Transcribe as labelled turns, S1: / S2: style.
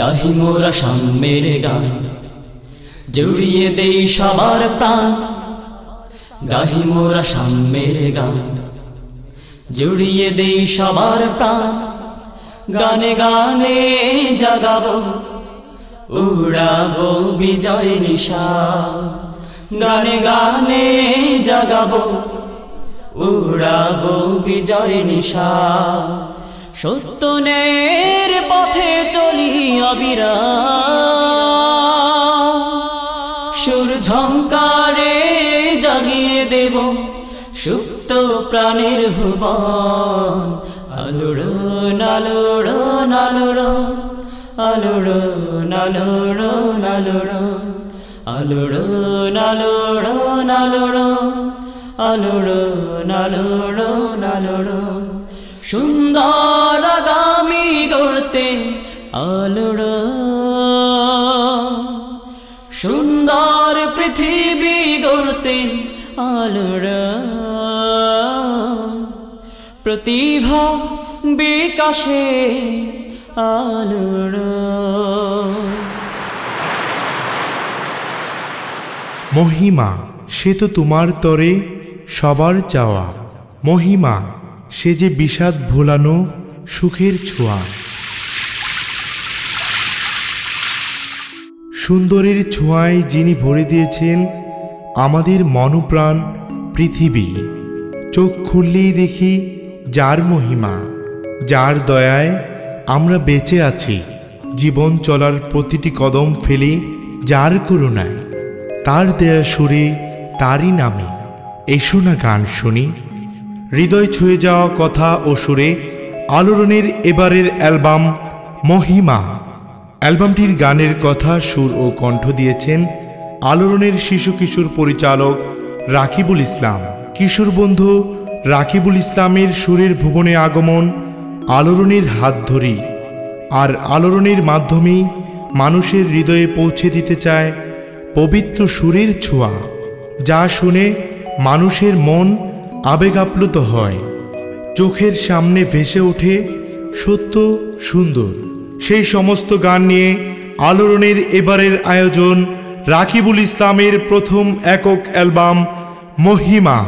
S1: গাহি মোরা সাম্যের গান, জুড়িয়ে দেই সবার প্রাণ। গাহি মোরা সাম্যের গান, জুড়িয়ে দেই সবার প্রাণ। গানে গানে জাগাবো, উড়াবো বিজয় নিশা গানে গানে জাগাবো, উড়াবো বিজয় নিশা সত্যনের পথে চলি অবিরা সুর ঝঙ্কারে জাগিয়ে দেব সুপ্ত প্রাণের ভুবন। আলোড়, নালোড় নালোড়, আলোড়, নালোড় নালোড়, আলোড়, নালোড় নালোড়, আলোড়, নালোড় নালোড়। আলোড় সুন্দর পৃথিবী গড়তে আলোড়। প্রতিভা বিকাশে আলোড়।
S2: মহিমা, সে তো তোমার তরে সবার চাওয়া। মহিমা, সে যে বিষাদ ভোলানো সুখের ছোঁয়া। সুন্দরের ছোঁয়ায় যিনি ভরে দিয়েছেন আমাদের মনপ্রাণ পৃথিবী, চোখ খুললেই দেখি যার মহিমা, যার দয়ায় আমরা বেঁচে আছি, জীবন চলার প্রতিটি কদম ফেলে যার করুণায়, তার দেয়া সুরে, তারই নামে। এসো না গান শুনি। হৃদয় ছুঁয়ে যাওয়া কথা ও সুরে, আলোড়নের এবারের অ্যালবাম মহিমা। অ্যালবামটির গানের কথা, সুর ও কণ্ঠ দিয়েছেন আলোড়নের শিশু কিশোর পরিচালক রাকিবুল ইসলাম। কিশোর বন্ধু রাকিবুল ইসলামের সুরের ভুবনে আগমন, আলোড়নের হাত ধরি আর আলোড়নের মাধ্যমেই মানুষের হৃদয়ে পৌঁছে দিতে চায় পবিত্র সুরের ছোঁয়া, যা শুনে মানুষের মন আবেগ আপ্লুত হয়। চোখের সামনে ভেসে ওঠে সত্য সুন্দর। সেই সমস্ত গান নিয়ে আলোড়নের এবারের আয়োজন রাকিবুল ইসলামের প্রথম একক অ্যালবাম মহিমা।